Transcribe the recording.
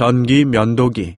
전기 면도기.